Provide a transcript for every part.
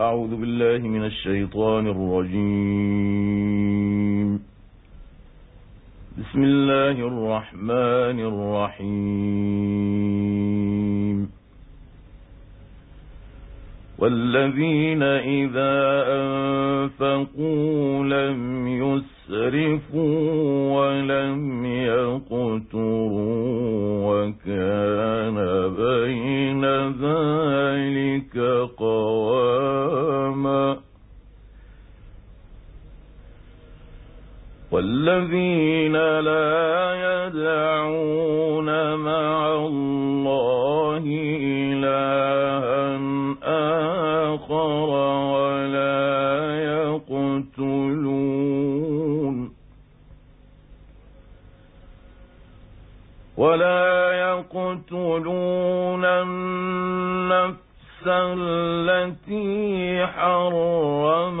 أعوذ بالله من الشيطان الرجيم. بسم الله الرحمن الرحيم. والذين إذا أنفقوا لم يسرفوا ولم والذين لا يدعون مع الله إلها آخر ولا يقتلون ولا يقتلون النفس التي حرم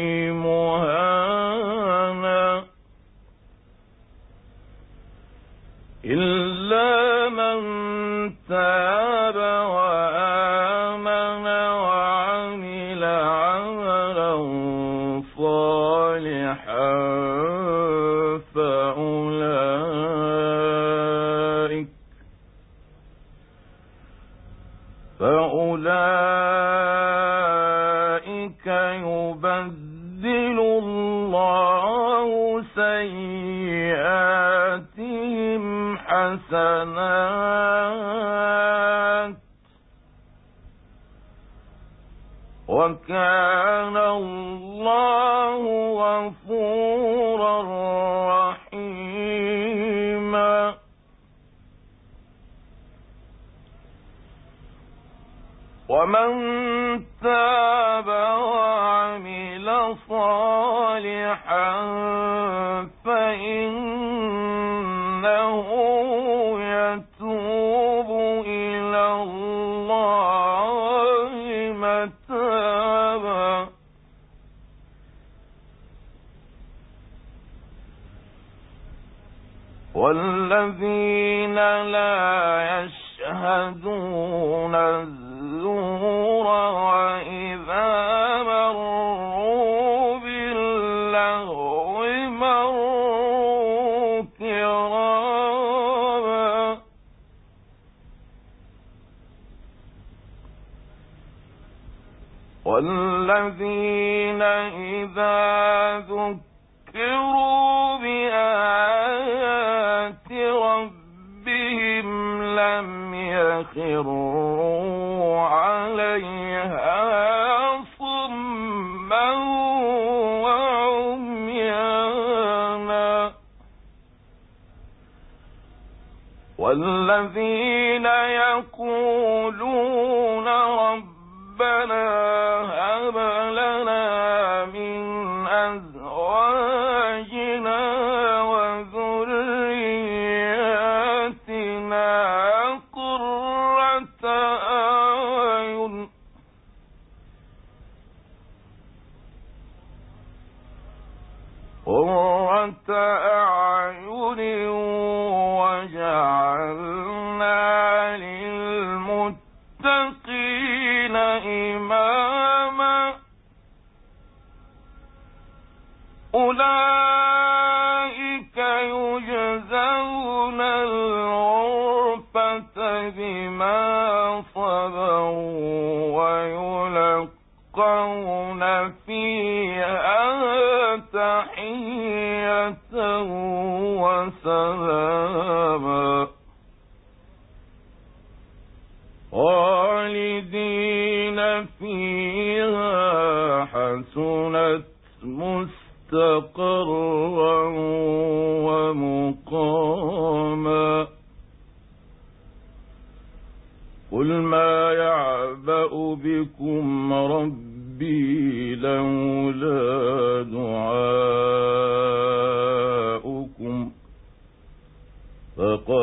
فأولئك يبدل الله سيئاتهم حسنات وكان الله غفورا رحيما ومن تاب وعمل صالحا فإنه يتوب إلى الله متابا. والذين لا يشهدون والذين إذا ذكروا بآيات ربهم لم يخروا عليها صما وعميانا. والذين يقولون ربنا أعين وجعلنا للمتقين إماما أولئك تحية خالدين فيها حسنت مستقرا ومقاما قل ما يعبأ بكم ربكم